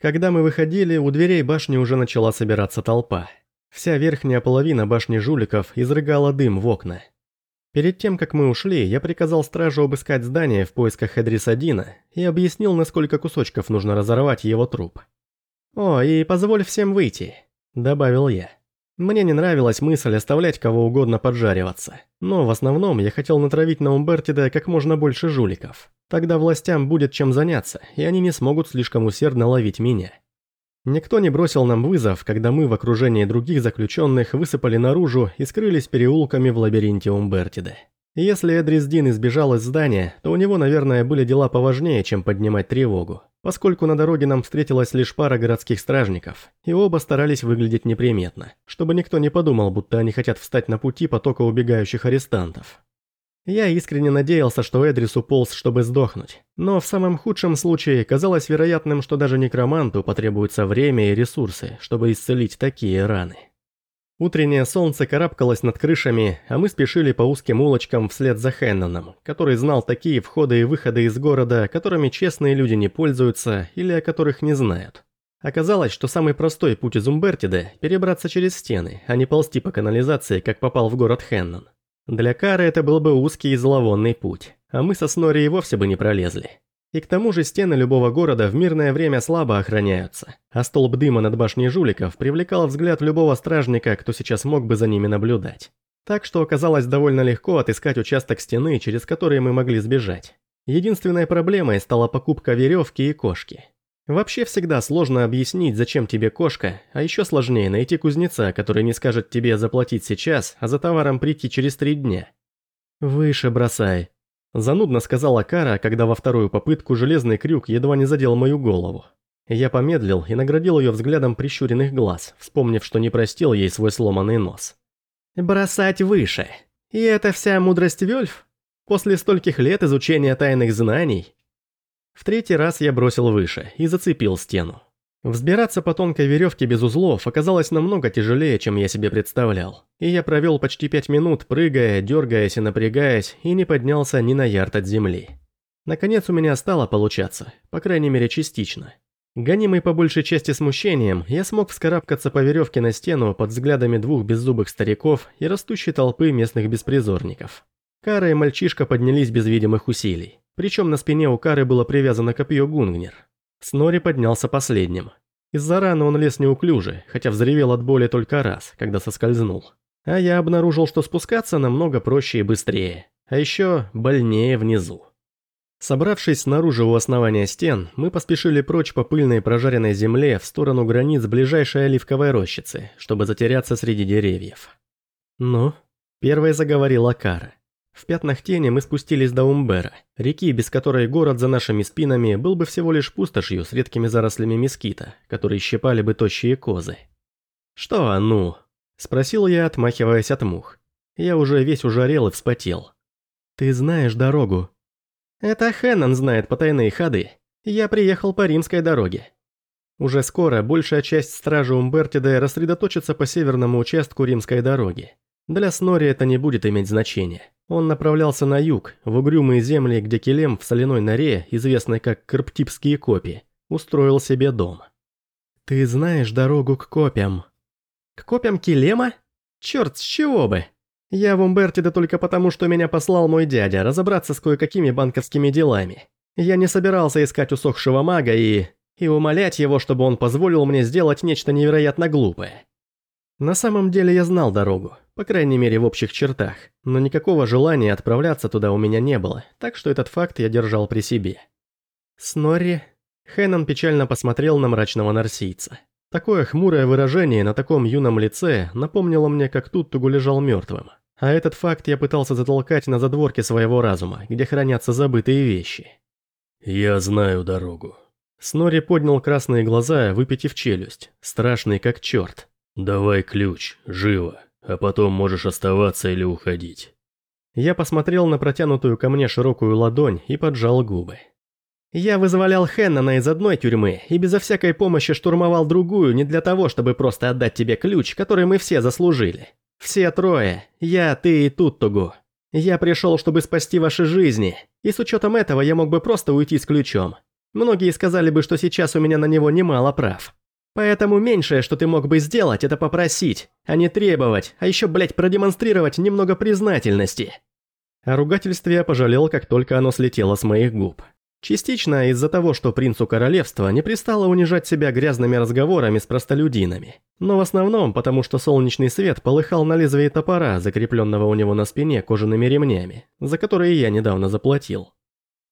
Когда мы выходили, у дверей башни уже начала собираться толпа. Вся верхняя половина башни жуликов изрыгала дым в окна. Перед тем, как мы ушли, я приказал стражу обыскать здание в поисках Эдрис-1 и объяснил, на сколько кусочков нужно разорвать его труп. «О, и позволь всем выйти», — добавил я. Мне не нравилась мысль оставлять кого угодно поджариваться, но в основном я хотел натравить на Умбертида как можно больше жуликов. Тогда властям будет чем заняться, и они не смогут слишком усердно ловить меня. Никто не бросил нам вызов, когда мы в окружении других заключенных высыпали наружу и скрылись переулками в лабиринте Умбертида. Если Эдрисдин избежал из здания, то у него, наверное, были дела поважнее, чем поднимать тревогу, поскольку на дороге нам встретилась лишь пара городских стражников, и оба старались выглядеть неприметно, чтобы никто не подумал, будто они хотят встать на пути потока убегающих арестантов. Я искренне надеялся, что Эдрис уполз, чтобы сдохнуть. Но в самом худшем случае казалось вероятным, что даже некроманту потребуется время и ресурсы, чтобы исцелить такие раны. Утреннее солнце карабкалось над крышами, а мы спешили по узким улочкам вслед за Хенноном, который знал такие входы и выходы из города, которыми честные люди не пользуются или о которых не знают. Оказалось, что самый простой путь из Умбертида – перебраться через стены, а не ползти по канализации, как попал в город Хеннон. Для Кары это был бы узкий и зловонный путь, а мы со Снори и вовсе бы не пролезли. И к тому же стены любого города в мирное время слабо охраняются, а столб дыма над башней жуликов привлекал взгляд любого стражника, кто сейчас мог бы за ними наблюдать. Так что оказалось довольно легко отыскать участок стены, через который мы могли сбежать. Единственной проблемой стала покупка веревки и кошки. Вообще всегда сложно объяснить, зачем тебе кошка, а еще сложнее найти кузнеца, который не скажет тебе заплатить сейчас, а за товаром прийти через три дня. «Выше бросай», – занудно сказала Кара, когда во вторую попытку железный крюк едва не задел мою голову. Я помедлил и наградил ее взглядом прищуренных глаз, вспомнив, что не простил ей свой сломанный нос. «Бросать выше. И это вся мудрость Вельф? После стольких лет изучения тайных знаний?» В третий раз я бросил выше и зацепил стену. Взбираться по тонкой веревке без узлов оказалось намного тяжелее, чем я себе представлял. И я провел почти пять минут, прыгая, дергаясь и напрягаясь, и не поднялся ни на ярд от земли. Наконец у меня стало получаться, по крайней мере частично. Гонимый по большей части смущением, я смог вскарабкаться по веревке на стену под взглядами двух беззубых стариков и растущей толпы местных беспризорников. Кара и мальчишка поднялись без видимых усилий. Причем на спине у Кары было привязано копье Гунгнер. Снори поднялся последним. Из-за раны он лез неуклюже, хотя взревел от боли только раз, когда соскользнул. А я обнаружил, что спускаться намного проще и быстрее. А еще больнее внизу. Собравшись снаружи у основания стен, мы поспешили прочь по пыльной прожаренной земле в сторону границ ближайшей оливковой рощицы, чтобы затеряться среди деревьев. «Ну?» – первой заговорила Кара. В пятнах тени мы спустились до Умбера, реки, без которой город за нашими спинами был бы всего лишь пустошью с редкими зарослями мескита, которые щипали бы тощие козы. «Что, а ну?» – спросил я, отмахиваясь от мух. Я уже весь ужарел и вспотел. «Ты знаешь дорогу?» «Это Хеннон знает потайные ходы. Я приехал по римской дороге». Уже скоро большая часть стражи Умбертида рассредоточится по северному участку римской дороги. Для Снори это не будет иметь значения. Он направлялся на юг, в угрюмые земли, где Келем в соляной норе, известной как Карптипские копи, устроил себе дом. «Ты знаешь дорогу к копям?» «К копям Келема? Черт, с чего бы? Я в Умбертиде только потому, что меня послал мой дядя разобраться с кое-какими банковскими делами. Я не собирался искать усохшего мага и... и умолять его, чтобы он позволил мне сделать нечто невероятно глупое. На самом деле я знал дорогу, по крайней мере в общих чертах, но никакого желания отправляться туда у меня не было, так что этот факт я держал при себе. Снорри... Хэннон печально посмотрел на мрачного нарсийца. Такое хмурое выражение на таком юном лице напомнило мне, как Туттугу лежал мертвым. А этот факт я пытался затолкать на задворке своего разума, где хранятся забытые вещи. «Я знаю дорогу». Снори поднял красные глаза, выпитив челюсть, страшный как черт. «Давай ключ, живо, а потом можешь оставаться или уходить». Я посмотрел на протянутую ко мне широкую ладонь и поджал губы. Я вызволял Хеннона из одной тюрьмы и безо всякой помощи штурмовал другую не для того, чтобы просто отдать тебе ключ, который мы все заслужили. Все трое, я, ты и Туттугу. Я пришел, чтобы спасти ваши жизни, и с учетом этого я мог бы просто уйти с ключом. Многие сказали бы, что сейчас у меня на него немало прав. Поэтому меньшее, что ты мог бы сделать, это попросить, а не требовать, а еще, блядь, продемонстрировать немного признательности. О ругательстве я пожалел, как только оно слетело с моих губ. Частично из-за того, что принцу королевства не пристало унижать себя грязными разговорами с простолюдинами. Но в основном потому, что солнечный свет полыхал на лезвии топора, закрепленного у него на спине кожаными ремнями, за которые я недавно заплатил.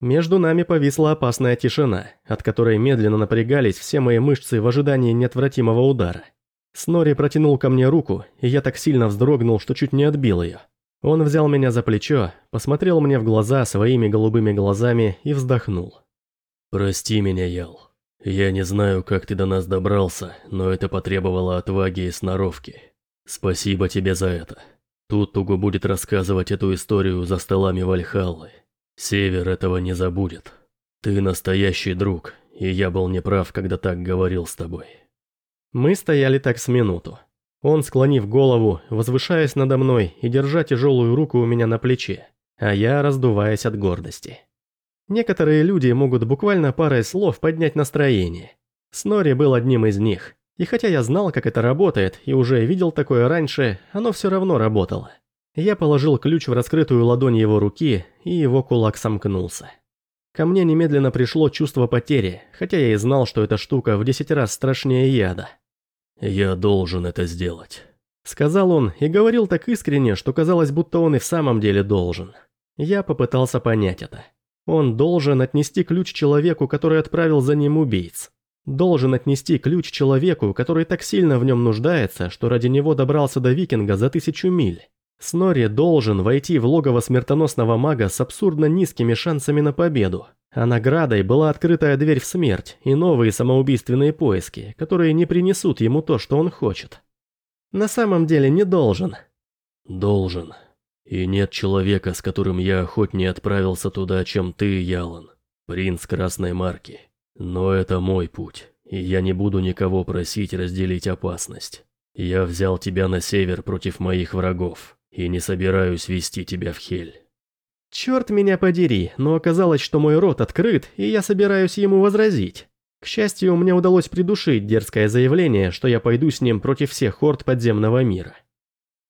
Между нами повисла опасная тишина, от которой медленно напрягались все мои мышцы в ожидании неотвратимого удара. Снори протянул ко мне руку, и я так сильно вздрогнул, что чуть не отбил ее. Он взял меня за плечо, посмотрел мне в глаза своими голубыми глазами и вздохнул. «Прости меня, Ял. Я не знаю, как ты до нас добрался, но это потребовало отваги и сноровки. Спасибо тебе за это. Тут Тугу будет рассказывать эту историю за столами Вальхаллы. Север этого не забудет. Ты настоящий друг, и я был неправ, когда так говорил с тобой. Мы стояли так с минуту. Он, склонив голову, возвышаясь надо мной и держа тяжелую руку у меня на плече, а я раздуваясь от гордости. Некоторые люди могут буквально парой слов поднять настроение. Снори был одним из них, и хотя я знал, как это работает, и уже видел такое раньше, оно все равно работало. Я положил ключ в раскрытую ладонь его руки, и его кулак сомкнулся. Ко мне немедленно пришло чувство потери, хотя я и знал, что эта штука в десять раз страшнее яда. «Я должен это сделать», — сказал он и говорил так искренне, что казалось, будто он и в самом деле должен. Я попытался понять это. Он должен отнести ключ человеку, который отправил за ним убийц. Должен отнести ключ человеку, который так сильно в нем нуждается, что ради него добрался до викинга за тысячу миль. Снори должен войти в логово смертоносного мага с абсурдно низкими шансами на победу. А наградой была открытая дверь в смерть и новые самоубийственные поиски, которые не принесут ему то, что он хочет. На самом деле не должен. Должен. И нет человека, с которым я охотнее отправился туда, чем ты, Ялан, принц Красной Марки. Но это мой путь, и я не буду никого просить разделить опасность. Я взял тебя на север против моих врагов и не собираюсь вести тебя в Хель. Черт меня подери, но оказалось, что мой рот открыт, и я собираюсь ему возразить. К счастью, мне удалось придушить дерзкое заявление, что я пойду с ним против всех хорд подземного мира.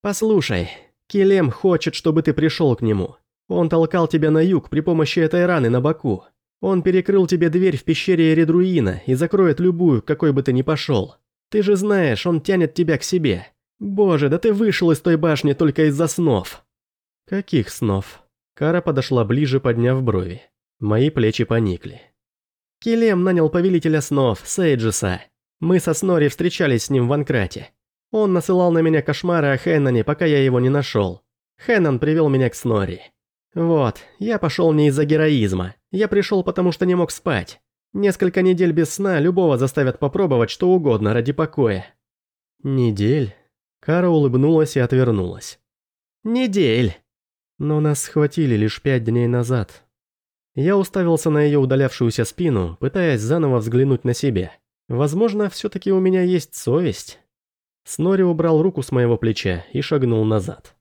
«Послушай, Келем хочет, чтобы ты пришел к нему. Он толкал тебя на юг при помощи этой раны на боку. Он перекрыл тебе дверь в пещере Эредруина и закроет любую, какой бы ты ни пошел. Ты же знаешь, он тянет тебя к себе. «Боже, да ты вышел из той башни только из-за снов!» «Каких снов?» Кара подошла ближе, подняв брови. Мои плечи поникли. Келем нанял повелителя снов, Сейджиса. Мы со Снори встречались с ним в Анкрате. Он насылал на меня кошмары о Хенноне, пока я его не нашел. Хеннон привел меня к Снори. Вот, я пошел не из-за героизма. Я пришел, потому что не мог спать. Несколько недель без сна любого заставят попробовать что угодно ради покоя. Недель? Кара улыбнулась и отвернулась. «Недель!» Но нас схватили лишь пять дней назад. Я уставился на ее удалявшуюся спину, пытаясь заново взглянуть на себя. Возможно, все-таки у меня есть совесть. Снори убрал руку с моего плеча и шагнул назад.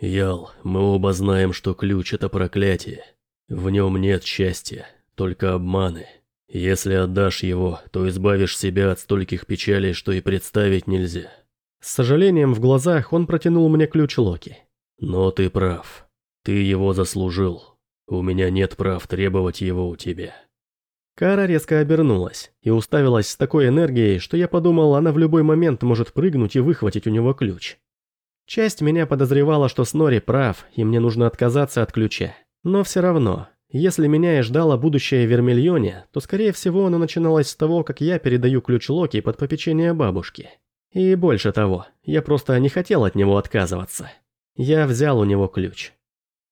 «Ял, мы оба знаем, что ключ – это проклятие. В нем нет счастья, только обманы. Если отдашь его, то избавишь себя от стольких печалей, что и представить нельзя. С сожалением в глазах он протянул мне ключ Локи. «Но ты прав. Ты его заслужил. У меня нет прав требовать его у тебя». Кара резко обернулась и уставилась с такой энергией, что я подумал, она в любой момент может прыгнуть и выхватить у него ключ. Часть меня подозревала, что Снори прав, и мне нужно отказаться от ключа. Но все равно, если меня и ждало будущее в Вермильоне, то скорее всего оно начиналось с того, как я передаю ключ Локи под попечение бабушки. И больше того, я просто не хотел от него отказываться. Я взял у него ключ.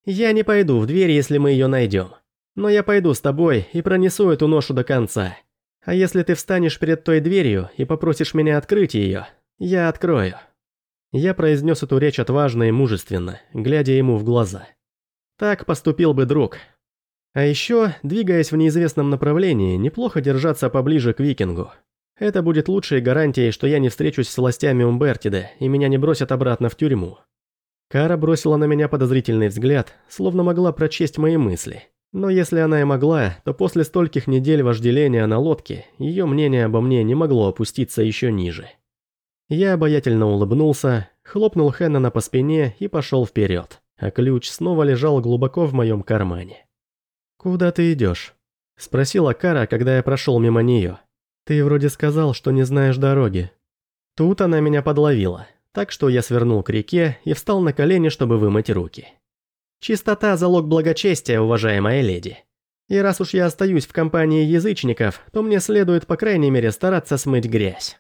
Я не пойду в дверь, если мы ее найдем. Но я пойду с тобой и пронесу эту ношу до конца. А если ты встанешь перед той дверью и попросишь меня открыть ее, я открою. Я произнес эту речь отважно и мужественно, глядя ему в глаза. Так поступил бы друг. А еще, двигаясь в неизвестном направлении, неплохо держаться поближе к викингу. Это будет лучшей гарантией, что я не встречусь с властями Умбертида и меня не бросят обратно в тюрьму. Кара бросила на меня подозрительный взгляд, словно могла прочесть мои мысли. Но если она и могла, то после стольких недель вожделения на лодке, ее мнение обо мне не могло опуститься еще ниже. Я обаятельно улыбнулся, хлопнул Хеннона по спине и пошел вперед, а ключ снова лежал глубоко в моем кармане. «Куда ты идешь?» – спросила Кара, когда я прошел мимо нее. «Ты вроде сказал, что не знаешь дороги». Тут она меня подловила, так что я свернул к реке и встал на колени, чтобы вымыть руки. Чистота – залог благочестия, уважаемая леди. И раз уж я остаюсь в компании язычников, то мне следует, по крайней мере, стараться смыть грязь.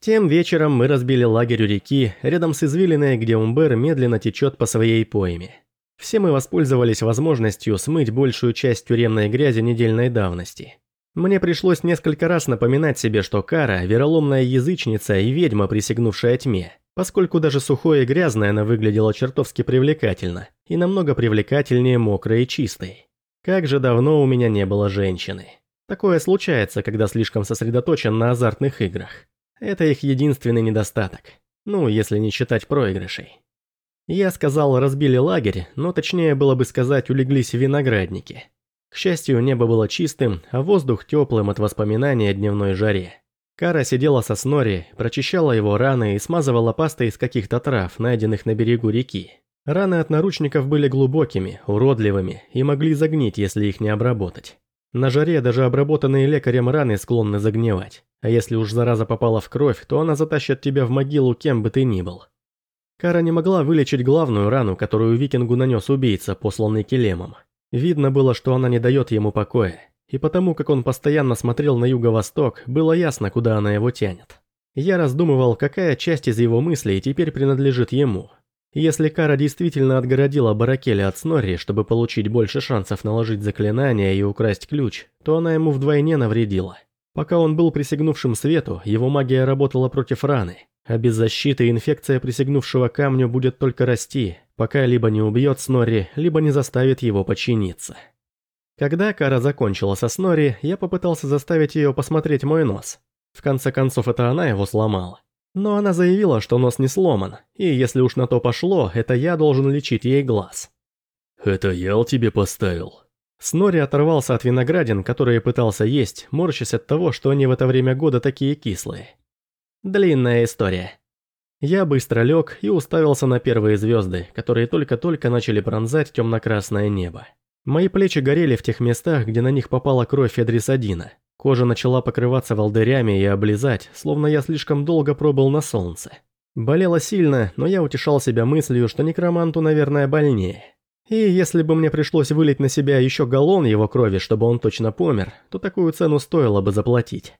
Тем вечером мы разбили лагерь у реки, рядом с извилиной, где Умбер медленно течет по своей пойме. Все мы воспользовались возможностью смыть большую часть тюремной грязи недельной давности. Мне пришлось несколько раз напоминать себе, что Кара – вероломная язычница и ведьма, присягнувшая тьме поскольку даже сухое и грязное она выглядела чертовски привлекательно, и намного привлекательнее мокрой и чистой. Как же давно у меня не было женщины. Такое случается, когда слишком сосредоточен на азартных играх. Это их единственный недостаток. Ну, если не считать проигрышей. Я сказал, разбили лагерь, но точнее было бы сказать, улеглись в винограднике. К счастью, небо было чистым, а воздух теплым от воспоминаний о дневной жаре. Кара сидела со Снори, прочищала его раны и смазывала пастой из каких-то трав, найденных на берегу реки. Раны от наручников были глубокими, уродливыми и могли загнить, если их не обработать. На жаре даже обработанные лекарем раны склонны загнивать, а если уж зараза попала в кровь, то она затащит тебя в могилу кем бы ты ни был. Кара не могла вылечить главную рану, которую викингу нанес убийца, посланный Келемом. Видно было, что она не дает ему покоя, и потому как он постоянно смотрел на юго-восток, было ясно, куда она его тянет. Я раздумывал, какая часть из его мыслей теперь принадлежит ему. Если Кара действительно отгородила Баракеля от Снорри, чтобы получить больше шансов наложить заклинание и украсть ключ, то она ему вдвойне навредила. Пока он был присягнувшим свету, его магия работала против раны, а без защиты инфекция присягнувшего камню будет только расти, пока либо не убьет Снорри, либо не заставит его подчиниться. Когда Кара закончила со Снори, я попытался заставить ее посмотреть мой нос. В конце концов, это она его сломала. Но она заявила, что нос не сломан, и если уж на то пошло, это я должен лечить ей глаз. «Это Ял тебе поставил?» Снори оторвался от виноградин, которые пытался есть, морщась от того, что они в это время года такие кислые. Длинная история. Я быстро лег и уставился на первые звезды, которые только-только начали пронзать темно-красное небо. Мои плечи горели в тех местах, где на них попала кровь Федрисадина. Кожа начала покрываться волдырями и облизать, словно я слишком долго пробыл на солнце. Болело сильно, но я утешал себя мыслью, что некроманту, наверное, больнее. И если бы мне пришлось вылить на себя еще галлон его крови, чтобы он точно помер, то такую цену стоило бы заплатить.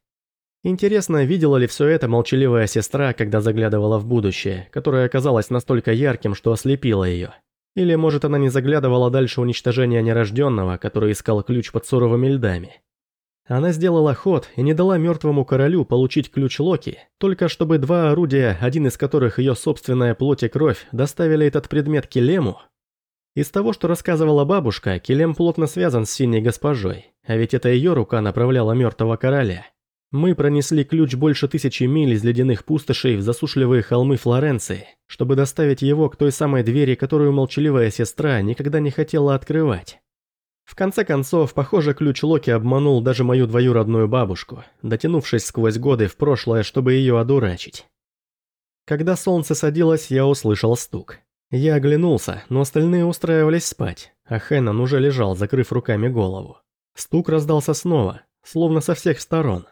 Интересно, видела ли все это молчаливая сестра, когда заглядывала в будущее, которое оказалось настолько ярким, что ослепило ее. Или, может, она не заглядывала дальше уничтожения нерожденного, который искал ключ под суровыми льдами. Она сделала ход и не дала мертвому королю получить ключ Локи, только чтобы два орудия, один из которых ее собственная плоть и кровь, доставили этот предмет Келему. Из того, что рассказывала бабушка, Келем плотно связан с синей госпожой, а ведь это ее рука направляла мертвого короля. Мы пронесли ключ больше тысячи миль из ледяных пустошей в засушливые холмы Флоренции, чтобы доставить его к той самой двери, которую молчаливая сестра никогда не хотела открывать. В конце концов, похоже, ключ Локи обманул даже мою двоюродную бабушку, дотянувшись сквозь годы в прошлое, чтобы ее одурачить. Когда солнце садилось, я услышал стук. Я оглянулся, но остальные устраивались спать, а Хэннон уже лежал, закрыв руками голову. Стук раздался снова, словно со всех сторон.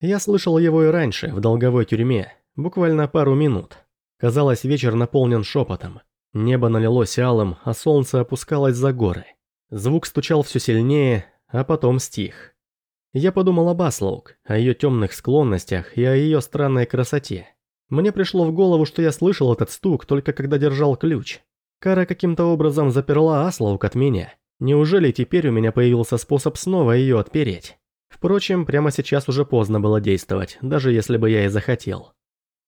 Я слышал его и раньше, в долговой тюрьме, буквально пару минут. Казалось, вечер наполнен шепотом. Небо налилось алым, а солнце опускалось за горы. Звук стучал все сильнее, а потом стих. Я подумал об Аслоук, о ее темных склонностях и о ее странной красоте. Мне пришло в голову, что я слышал этот стук только когда держал ключ. Кара каким-то образом заперла Аслоук от меня. Неужели теперь у меня появился способ снова ее отпереть? Впрочем, прямо сейчас уже поздно было действовать, даже если бы я и захотел.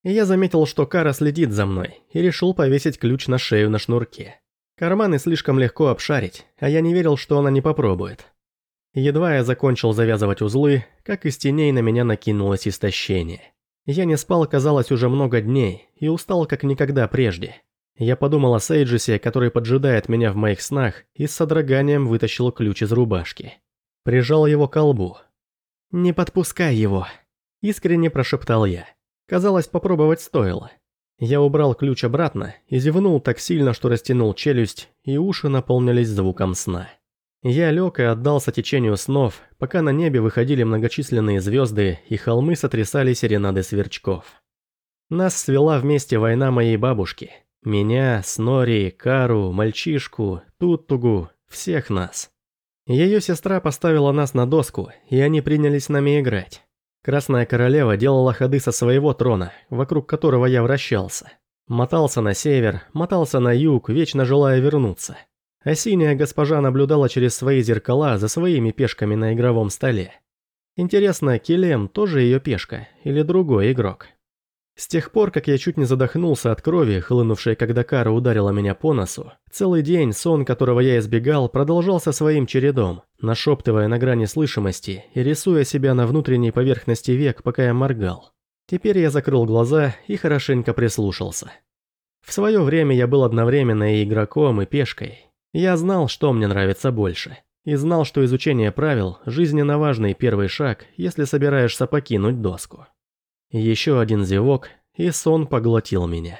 я заметил, что Кара следит за мной, и решил повесить ключ на шею на шнурке. Карманы слишком легко обшарить, а я не верил, что она не попробует. Едва я закончил завязывать узлы, как из теней на меня накинулось истощение. Я не спал, казалось, уже много дней, и устал как никогда прежде. Я подумал о Сейджисе, который поджидает меня в моих снах, и с содроганием вытащил ключ из рубашки. Прижал его к колбу. «Не подпускай его», – искренне прошептал я. Казалось, попробовать стоило. Я убрал ключ обратно и зевнул так сильно, что растянул челюсть, и уши наполнились звуком сна. Я лег и отдался течению снов, пока на небе выходили многочисленные звезды и холмы сотрясали серенады сверчков. Нас свела вместе война моей бабушки. Меня, Снори, Кару, мальчишку, Туттугу, всех нас. Ее сестра поставила нас на доску, и они принялись с нами играть. Красная королева делала ходы со своего трона, вокруг которого я вращался. Мотался на север, мотался на юг, вечно желая вернуться. А синяя госпожа наблюдала через свои зеркала за своими пешками на игровом столе. Интересно, Келем тоже ее пешка или другой игрок? С тех пор, как я чуть не задохнулся от крови, хлынувшей, когда Кара ударила меня по носу, целый день сон, которого я избегал, продолжался своим чередом, нашептывая на грани слышимости и рисуя себя на внутренней поверхности век, пока я моргал. Теперь я закрыл глаза и хорошенько прислушался. В свое время я был одновременно и игроком, и пешкой. Я знал, что мне нравится больше. И знал, что изучение правил – жизненно важный первый шаг, если собираешься покинуть доску. Еще один зевок, и сон поглотил меня.